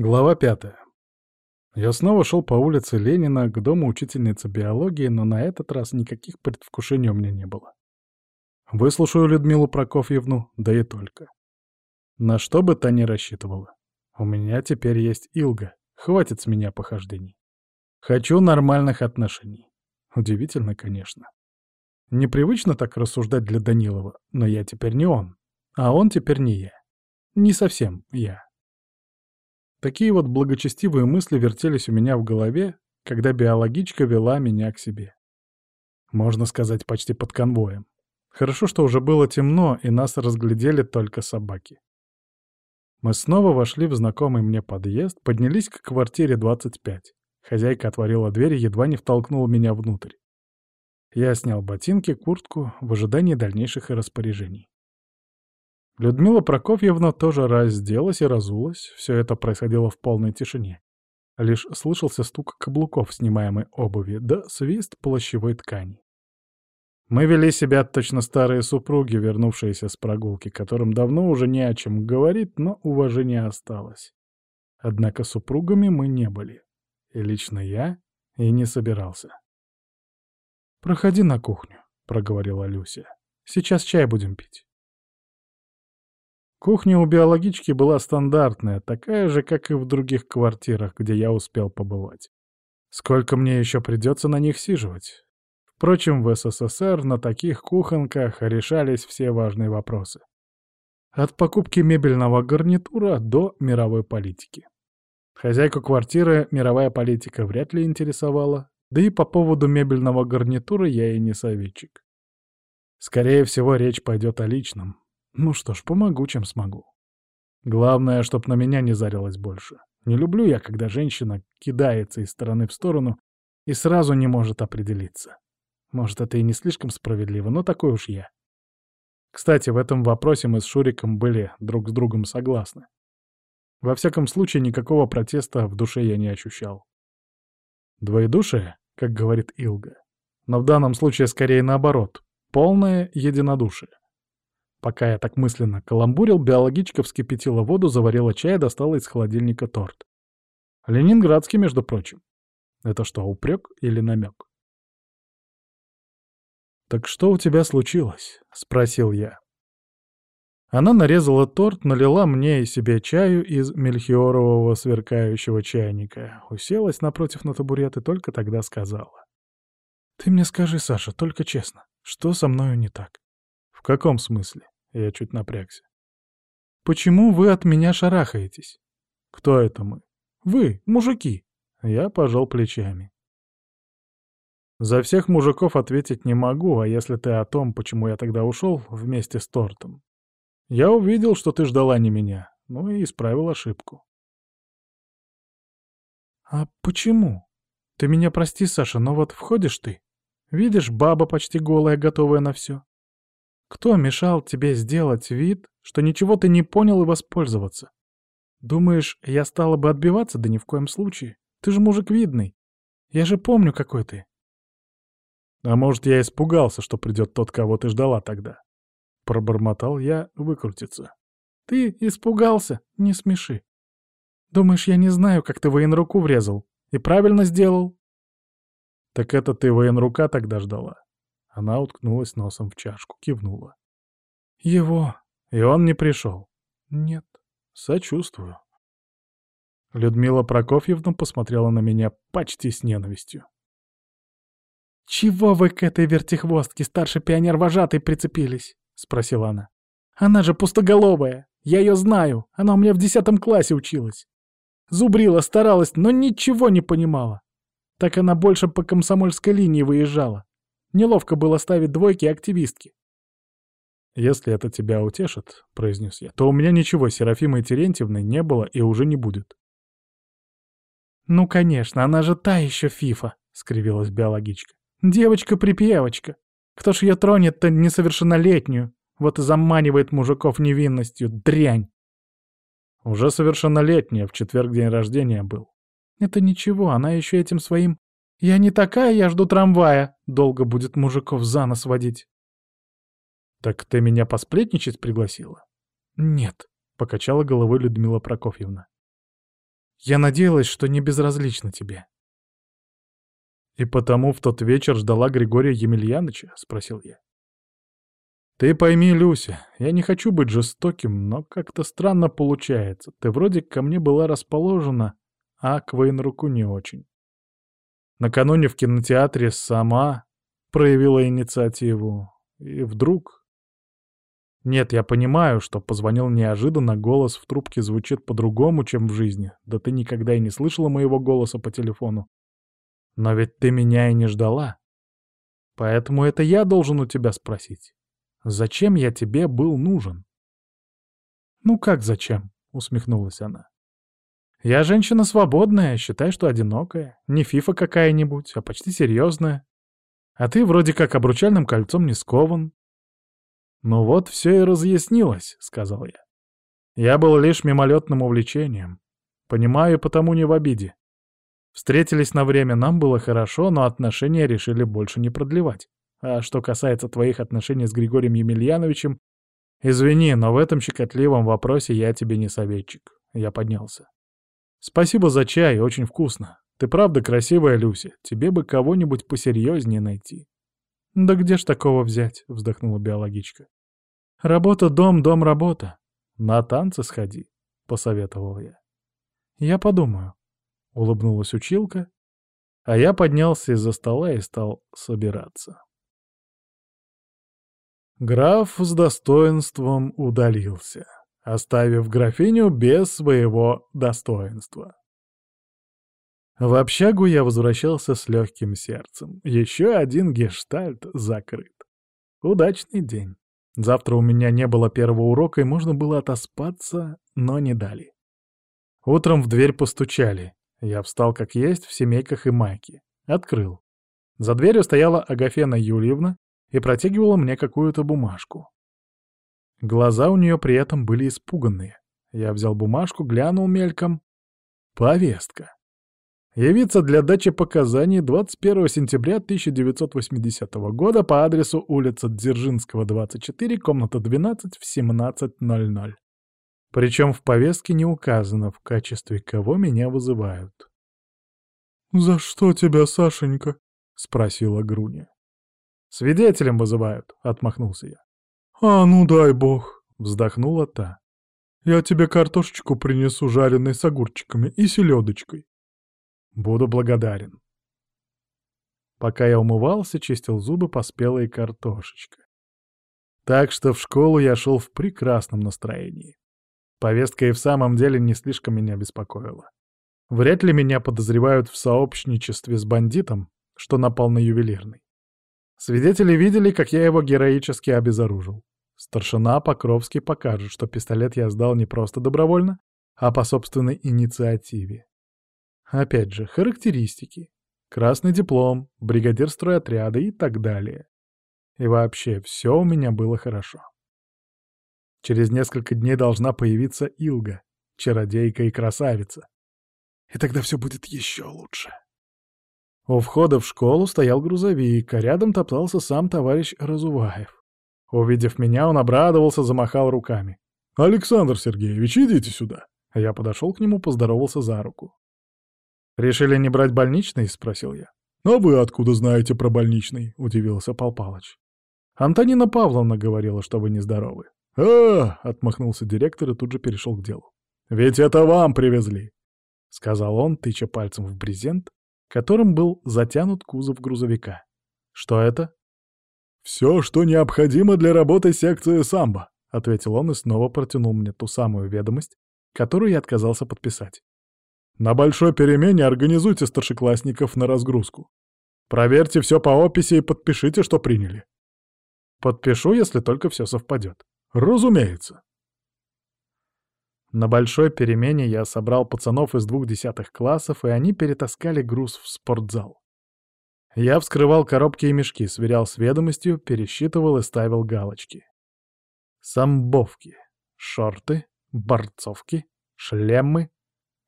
Глава пятая. Я снова шел по улице Ленина к дому учительницы биологии, но на этот раз никаких предвкушений у меня не было. Выслушаю Людмилу Прокофьевну, да и только. На что бы та ни рассчитывала. У меня теперь есть Илга, хватит с меня похождений. Хочу нормальных отношений. Удивительно, конечно. Непривычно так рассуждать для Данилова, но я теперь не он, а он теперь не я. Не совсем я. Такие вот благочестивые мысли вертелись у меня в голове, когда биологичка вела меня к себе. Можно сказать, почти под конвоем. Хорошо, что уже было темно, и нас разглядели только собаки. Мы снова вошли в знакомый мне подъезд, поднялись к квартире 25. Хозяйка отворила дверь и едва не втолкнула меня внутрь. Я снял ботинки, куртку в ожидании дальнейших распоряжений. Людмила Прокофьевна тоже разделась и разулась, все это происходило в полной тишине. Лишь слышался стук каблуков снимаемой обуви, да свист плащевой ткани. Мы вели себя точно старые супруги, вернувшиеся с прогулки, которым давно уже не о чем говорить, но уважение осталось. Однако супругами мы не были. И лично я и не собирался. «Проходи на кухню», — проговорила Люся. «Сейчас чай будем пить». Кухня у биологички была стандартная, такая же, как и в других квартирах, где я успел побывать. Сколько мне еще придется на них сиживать? Впрочем, в СССР на таких кухонках решались все важные вопросы. От покупки мебельного гарнитура до мировой политики. Хозяйку квартиры мировая политика вряд ли интересовала, да и по поводу мебельного гарнитура я и не советчик. Скорее всего, речь пойдет о личном, ну что ж, помогу, чем смогу. Главное, чтоб на меня не зарилось больше. Не люблю я, когда женщина кидается из стороны в сторону и сразу не может определиться. Может, это и не слишком справедливо, но такой уж я. Кстати, в этом вопросе мы с Шуриком были друг с другом согласны. Во всяком случае, никакого протеста в душе я не ощущал. Двоедушие, как говорит Илга. Но в данном случае скорее наоборот. Полное единодушие. Пока я так мысленно каламбурил, биологичка вскипятила воду, заварила чай, достала из холодильника торт. Ленинградский, между прочим. Это что, упрек или намек? «Так что у тебя случилось?» — спросил я. Она нарезала торт, налила мне и себе чаю из мельхиорового сверкающего чайника, уселась напротив на табурет и только тогда сказала. «Ты мне скажи, Саша, только честно, что со мною не так?» «В каком смысле?» Я чуть напрягся. «Почему вы от меня шарахаетесь?» «Кто это мы?» «Вы, мужики!» Я пожал плечами. За всех мужиков ответить не могу, а если ты о том, почему я тогда ушел вместе с тортом. Я увидел, что ты ждала не меня, ну и исправил ошибку. «А почему? Ты меня прости, Саша, но вот входишь ты. Видишь, баба почти голая, готовая на все. Кто мешал тебе сделать вид, что ничего ты не понял и воспользоваться? Думаешь, я стала бы отбиваться? Да ни в коем случае. Ты же мужик видный. Я же помню, какой ты. А может, я испугался, что придет тот, кого ты ждала тогда? Пробормотал я выкрутиться. Ты испугался? Не смеши. Думаешь, я не знаю, как ты военруку врезал? И правильно сделал? Так это ты военрука тогда ждала? Она уткнулась носом в чашку, кивнула. «Его. И он не пришел?» «Нет. Сочувствую». Людмила Прокофьевна посмотрела на меня почти с ненавистью. «Чего вы к этой вертихвостке, старший пионер-вожатый, прицепились?» — спросила она. «Она же пустоголовая. Я ее знаю. Она у меня в десятом классе училась. Зубрила, старалась, но ничего не понимала. Так она больше по комсомольской линии выезжала. Неловко было ставить двойки активистки. «Если это тебя утешит, — произнес я, — то у меня ничего Серафимой Терентьевны не было и уже не будет». «Ну, конечно, она же та еще фифа», — скривилась биологичка. «Девочка-припевочка. Кто ж ее тронет-то несовершеннолетнюю? Вот и заманивает мужиков невинностью, дрянь!» «Уже совершеннолетняя, в четверг день рождения был». «Это ничего, она еще этим своим «Я не такая, я жду трамвая!» Долго будет мужиков за нос водить. «Так ты меня посплетничать пригласила?» «Нет», — покачала головой Людмила Прокофьевна. Я надеялась, что не безразлично тебе». «И потому в тот вечер ждала Григория Емельяновича?» — спросил я. «Ты пойми, Люся, я не хочу быть жестоким, но как-то странно получается. Ты вроде ко мне была расположена, а к военруку не очень. Накануне в кинотеатре сама проявила инициативу, и вдруг... Нет, я понимаю, что позвонил неожиданно, голос в трубке звучит по-другому, чем в жизни. Да ты никогда и не слышала моего голоса по телефону. Но ведь ты меня и не ждала. Поэтому это я должен у тебя спросить. Зачем я тебе был нужен?» «Ну как зачем?» — усмехнулась она. «Я женщина свободная, считай, что одинокая. Не фифа какая-нибудь, а почти серьезная. А ты вроде как обручальным кольцом не скован». «Ну вот все и разъяснилось», — сказал я. «Я был лишь мимолетным увлечением. Понимаю, потому не в обиде. Встретились на время, нам было хорошо, но отношения решили больше не продлевать. А что касается твоих отношений с Григорием Емельяновичем, извини, но в этом щекотливом вопросе я тебе не советчик. Я поднялся. Спасибо за чай, очень вкусно. Ты правда красивая, Люся. Тебе бы кого-нибудь посерьезнее найти. Да где ж такого взять? Вздохнула биологичка. Работа, дом, дом, работа. На танцы сходи, посоветовал я. Я подумаю. Улыбнулась училка, а я поднялся из-за стола и стал собираться. Граф с достоинством удалился, оставив графиню без своего достоинства. В общагу я возвращался с легким сердцем. Еще один гештальт закрыт. Удачный день. Завтра у меня не было первого урока, и можно было отоспаться, но не дали. Утром в дверь постучали. Я встал как есть в семейках и майке. Открыл. За дверью стояла Агафена Юльевна и протягивала мне какую-то бумажку. Глаза у нее при этом были испуганные. Я взял бумажку, глянул мельком. Повестка. Явиться для дачи показаний 21 сентября 1980 года по адресу улица Дзержинского, 24, комната 12 в 17.00. Причем в повестке не указано, в качестве кого меня вызывают. «За что тебя, Сашенька?» — спросила Груня. «Свидетелем вызывают», — отмахнулся я. «А, ну дай бог», — вздохнула та. «Я тебе картошечку принесу жареной с огурчиками и селедочкой». «Буду благодарен». Пока я умывался, чистил зубы, поспела и картошечка. Так что в школу я шел в прекрасном настроении. Повестка и в самом деле не слишком меня беспокоила. Вряд ли меня подозревают в сообщничестве с бандитом, что напал на ювелирный. Свидетели видели, как я его героически обезоружил. Старшина Покровский покажет, что пистолет я сдал не просто добровольно, а по собственной инициативе. Опять же, характеристики. Красный диплом, бригадир стройотряда и так далее. И вообще, все у меня было хорошо. Через несколько дней должна появиться Илга, чародейка и красавица. И тогда все будет еще лучше. У входа в школу стоял грузовик, а рядом топтался сам товарищ Разуваев. Увидев меня, он обрадовался, замахал руками. «Александр Сергеевич, идите сюда!» Я подошел к нему, поздоровался за руку. «Решили не брать больничный?» — спросил я. «А вы откуда знаете про больничный?» — удивился Пал Палыч. «Антонина Павловна говорила, что вы нездоровы». «А!» — отмахнулся директор и тут же перешел к делу. «Ведь это вам привезли!» — сказал он, тыча пальцем в брезент, которым был затянут кузов грузовика. «Что это?» «Все, что необходимо для работы секции самбо», — ответил он и снова протянул мне ту самую ведомость, которую я отказался подписать. «На большой перемене организуйте старшеклассников на разгрузку. Проверьте все по описи и подпишите, что приняли». «Подпишу, если только все совпадет». «Разумеется». На большой перемене я собрал пацанов из двух десятых классов, и они перетаскали груз в спортзал. Я вскрывал коробки и мешки, сверял с ведомостью, пересчитывал и ставил галочки. Самбовки, шорты, борцовки, шлемы,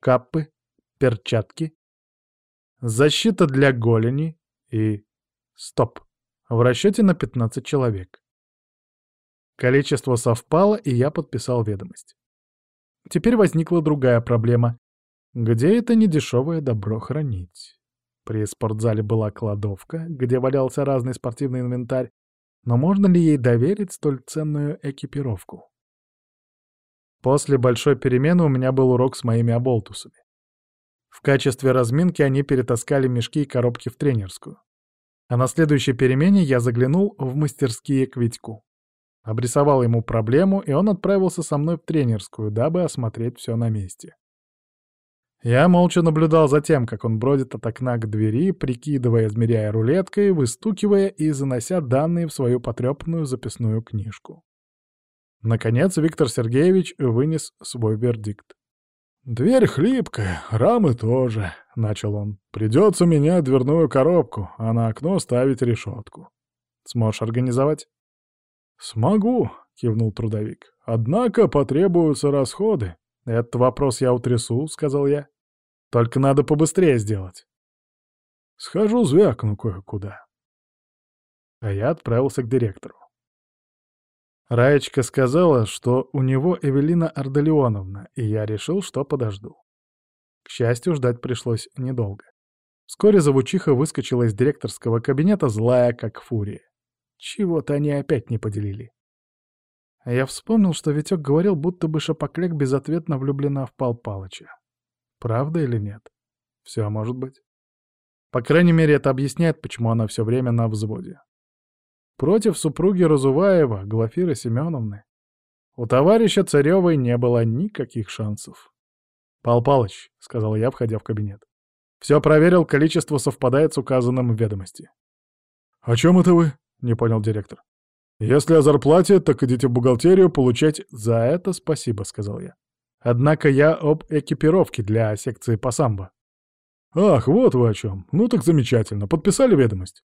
капы, перчатки, защита для голени и... Стоп. В расчете на 15 человек. Количество совпало, и я подписал ведомость. Теперь возникла другая проблема. Где это недешевое добро хранить? При спортзале была кладовка, где валялся разный спортивный инвентарь, но можно ли ей доверить столь ценную экипировку? После большой перемены у меня был урок с моими оболтусами. В качестве разминки они перетаскали мешки и коробки в тренерскую. А на следующей перемене я заглянул в мастерские к Витьку. Обрисовал ему проблему, и он отправился со мной в тренерскую, дабы осмотреть все на месте. Я молча наблюдал за тем, как он бродит от окна к двери, прикидывая, измеряя рулеткой, выстукивая и занося данные в свою потрепанную записную книжку. Наконец Виктор Сергеевич вынес свой вердикт. «Дверь хлипкая, рамы тоже», — начал он. «Придется менять дверную коробку, а на окно ставить решетку. Сможешь организовать?» «Смогу», — кивнул трудовик. «Однако потребуются расходы. «Этот вопрос я утрясу», — сказал я. «Только надо побыстрее сделать». «Схожу звякну кое-куда». А я отправился к директору. Раечка сказала, что у него Эвелина Ардалионовна, и я решил, что подожду. К счастью, ждать пришлось недолго. Вскоре завучиха выскочила из директорского кабинета злая, как фурия. Чего-то они опять не поделили. А я вспомнил, что Витек говорил, будто бы Шапокляк безответно влюблена в Пал Палыча. Правда или нет? Все может быть. По крайней мере, это объясняет, почему она все время на взводе. Против супруги Разуваева, Глафиры Семеновны, у товарища Царевой не было никаких шансов. «Пал Палыч», — сказал я, входя в кабинет. «Все проверил, количество совпадает с указанным в ведомости». «О чем это вы?» — не понял директор. «Если о зарплате, так идите в бухгалтерию получать...» «За это спасибо», — сказал я. «Однако я об экипировке для секции по самбо». «Ах, вот вы о чем. Ну так замечательно. Подписали ведомость?»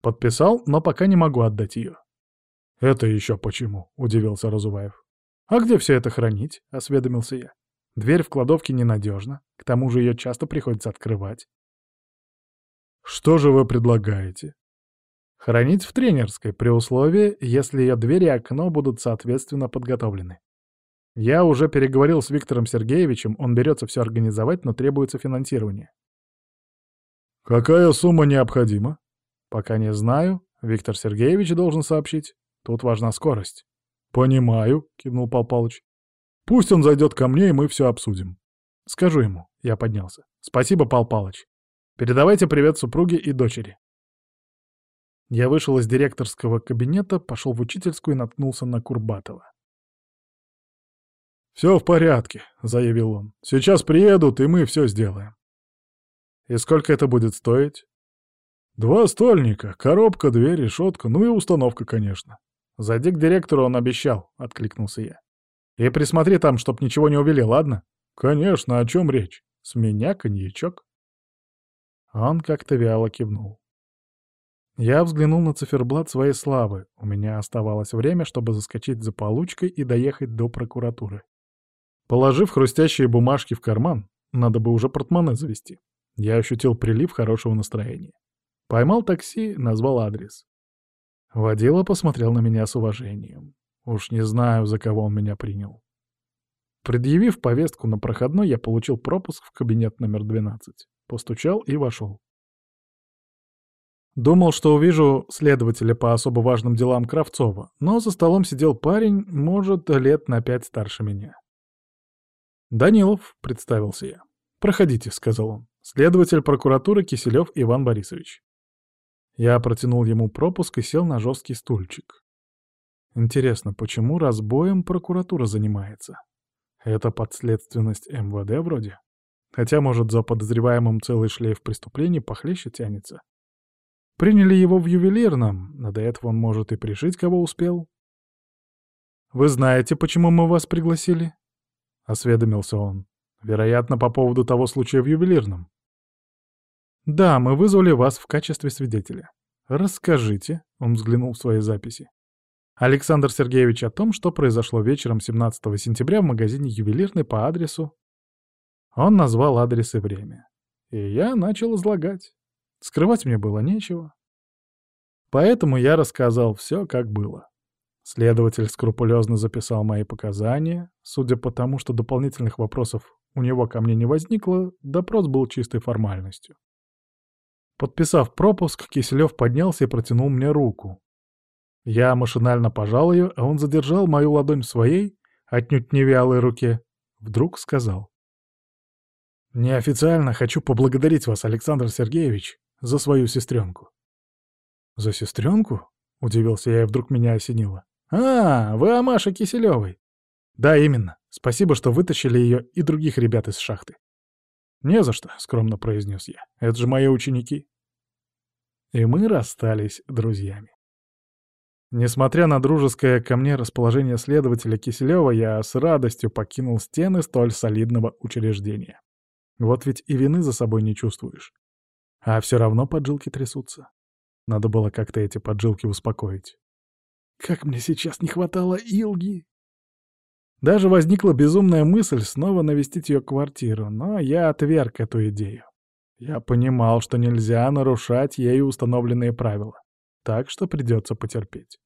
«Подписал, но пока не могу отдать ее». «Это еще почему?» — удивился Разуваев. «А где все это хранить?» — осведомился я. «Дверь в кладовке ненадежна, к тому же ее часто приходится открывать». «Что же вы предлагаете?» Хранить в тренерской, при условии, если ее двери и окно будут соответственно подготовлены. Я уже переговорил с Виктором Сергеевичем, он берется все организовать, но требуется финансирование. «Какая сумма необходима?» «Пока не знаю. Виктор Сергеевич должен сообщить. Тут важна скорость». «Понимаю», — кивнул Пал Палыч. «Пусть он зайдет ко мне, и мы все обсудим». «Скажу ему». Я поднялся. «Спасибо, Пал Палыч. Передавайте привет супруге и дочери». Я вышел из директорского кабинета, пошел в учительскую и наткнулся на Курбатова. «Все в порядке», — заявил он. «Сейчас приедут, и мы все сделаем». «И сколько это будет стоить?» «Два стольника, коробка, дверь, решетка, ну и установка, конечно». «Зайди к директору, он обещал», — откликнулся я. «И присмотри там, чтоб ничего не увели, ладно?» «Конечно, о чем речь? С меня коньячок». Он как-то вяло кивнул. Я взглянул на циферблат своей славы. У меня оставалось время, чтобы заскочить за получкой и доехать до прокуратуры. Положив хрустящие бумажки в карман, надо бы уже портмоне завести. Я ощутил прилив хорошего настроения. Поймал такси, назвал адрес. Водила посмотрел на меня с уважением. Уж не знаю, за кого он меня принял. Предъявив повестку на проходной, я получил пропуск в кабинет номер 12. Постучал и вошел. Думал, что увижу следователя по особо важным делам Кравцова, но за столом сидел парень, может, лет на пять старше меня. «Данилов», — представился я. «Проходите», — сказал он. «Следователь прокуратуры Киселев Иван Борисович». Я протянул ему пропуск и сел на жесткий стульчик. Интересно, почему разбоем прокуратура занимается? Это подследственность МВД вроде? Хотя, может, за подозреваемым целый шлейф преступлений похлеще тянется. Приняли его в ювелирном, но до этого он может и пришить, кого успел. «Вы знаете, почему мы вас пригласили?» — осведомился он. «Вероятно, по поводу того случая в ювелирном». «Да, мы вызвали вас в качестве свидетеля. Расскажите», — он взглянул в свои записи. Александр Сергеевич о том, что произошло вечером 17 сентября в магазине ювелирный по адресу. Он назвал адрес и время. И я начал излагать. Скрывать мне было нечего. Поэтому я рассказал все, как было. Следователь скрупулезно записал мои показания, судя по тому, что дополнительных вопросов у него ко мне не возникло, допрос был чистой формальностью. Подписав пропуск, Киселев поднялся и протянул мне руку. Я машинально пожал ее, а он задержал мою ладонь в своей, отнюдь не вялой руке. Вдруг сказал. «Неофициально хочу поблагодарить вас, Александр Сергеевич, за свою сестренку». «За сестренку?» — удивился я, и вдруг меня осенило. «А, вы о Маше Киселевой. «Да, именно. Спасибо, что вытащили ее и других ребят из шахты». «Не за что», — скромно произнес я. «Это же мои ученики». И мы расстались друзьями. Несмотря на дружеское ко мне расположение следователя Киселева, я с радостью покинул стены столь солидного учреждения. Вот ведь и вины за собой не чувствуешь. А все равно поджилки трясутся. Надо было как-то эти поджилки успокоить. Как мне сейчас не хватало Илги! Даже возникла безумная мысль снова навестить ее квартиру, но я отверг эту идею. Я понимал, что нельзя нарушать ею установленные правила, так что придется потерпеть.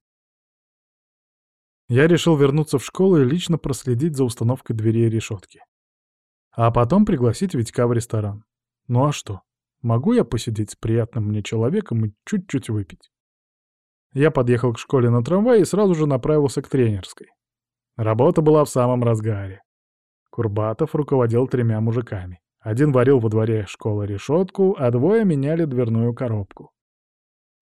Я решил вернуться в школу и лично проследить за установкой дверей и решетки. А потом пригласить Витька в ресторан. Ну а что? Могу я посидеть с приятным мне человеком и чуть-чуть выпить? Я подъехал к школе на трамвае и сразу же направился к тренерской. Работа была в самом разгаре. Курбатов руководил тремя мужиками. Один варил во дворе школы решетку, а двое меняли дверную коробку.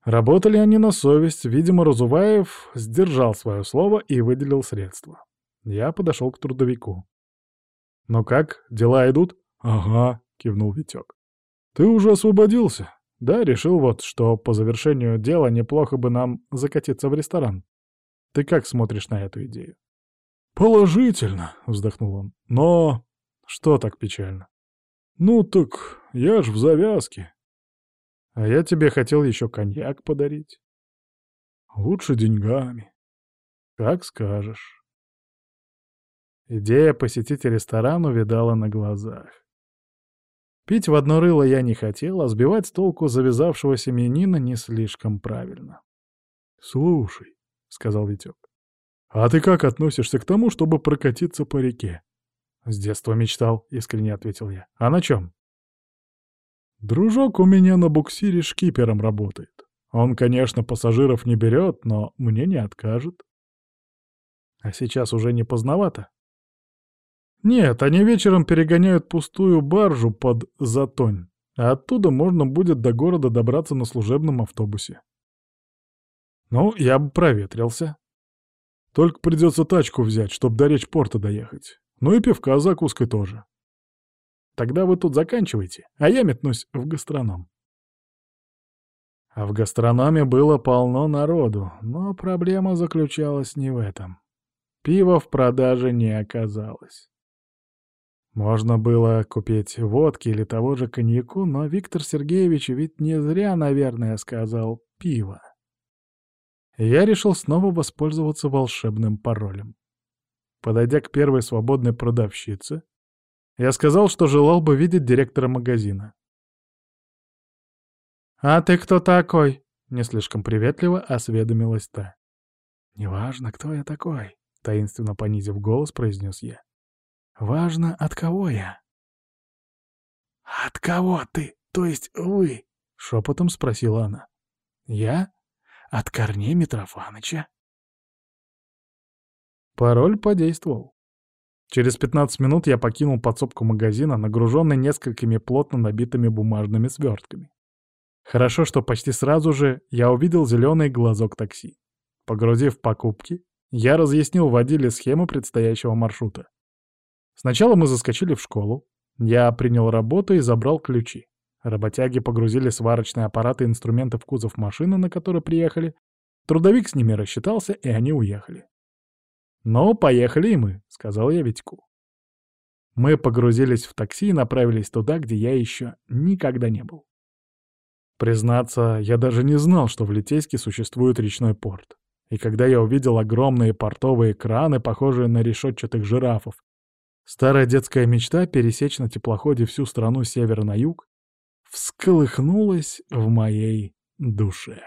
Работали они на совесть, видимо, Разуваев сдержал свое слово и выделил средства. Я подошел к трудовику. «Ну как, дела идут?» «Ага», — кивнул Витек. «Ты уже освободился?» «Да, решил вот, что по завершению дела неплохо бы нам закатиться в ресторан. Ты как смотришь на эту идею?» «Положительно», — вздохнул он. «Но...» «Что так печально?» «Ну так я ж в завязке». «А я тебе хотел еще коньяк подарить». «Лучше деньгами». «Как скажешь». Идея посетить ресторан увидала на глазах. Пить в одно рыло я не хотел, а сбивать с толку завязавшегося семьянина не слишком правильно. «Слушай», — сказал Витек, «А ты как относишься к тому, чтобы прокатиться по реке?» «С детства мечтал», — искренне ответил я. «А на чем?» «Дружок у меня на буксире шкипером работает. Он, конечно, пассажиров не берет, но мне не откажет». «А сейчас уже не поздновато?» «Нет, они вечером перегоняют пустую баржу под Затонь, а оттуда можно будет до города добраться на служебном автобусе». «Ну, я бы проветрился», только придется тачку взять, чтобы до речпорта доехать. Ну и пивка с закуской тоже. Тогда вы тут заканчивайте, а я метнусь в гастроном. А в гастрономе было полно народу, но проблема заключалась не в этом. Пива в продаже не оказалось. Можно было купить водки или того же коньяку, но Виктор Сергеевич ведь не зря, наверное, сказал «пиво» я решил снова воспользоваться волшебным паролем. Подойдя к первой свободной продавщице, я сказал, что желал бы видеть директора магазина. «А ты кто такой?» — не слишком приветливо осведомилась та. «Неважно, кто я такой», — таинственно понизив голос, произнес я. «Важно, от кого я». «От кого ты, то есть вы?» — шепотом спросила она. «Я?» От Корнея Митрофаныча. Пароль подействовал. Через 15 минут я покинул подсобку магазина, нагруженный несколькими плотно набитыми бумажными свертками. Хорошо, что почти сразу же я увидел зеленый глазок такси. Погрузив покупки, я разъяснил водиле схему предстоящего маршрута. Сначала мы заскочили в школу, я принял работу и забрал ключи. Работяги погрузили сварочные аппараты и инструменты в кузов машины, на которой приехали. Трудовик с ними рассчитался, и они уехали. «Ну, поехали и мы», — сказал я Витьку. Мы погрузились в такси и направились туда, где я еще никогда не был. Признаться, я даже не знал, что в Литейске существует речной порт. И когда я увидел огромные портовые краны, похожие на решетчатых жирафов, старая детская мечта пересечь на теплоходе всю страну с севера на юг, всколыхнулось в моей душе.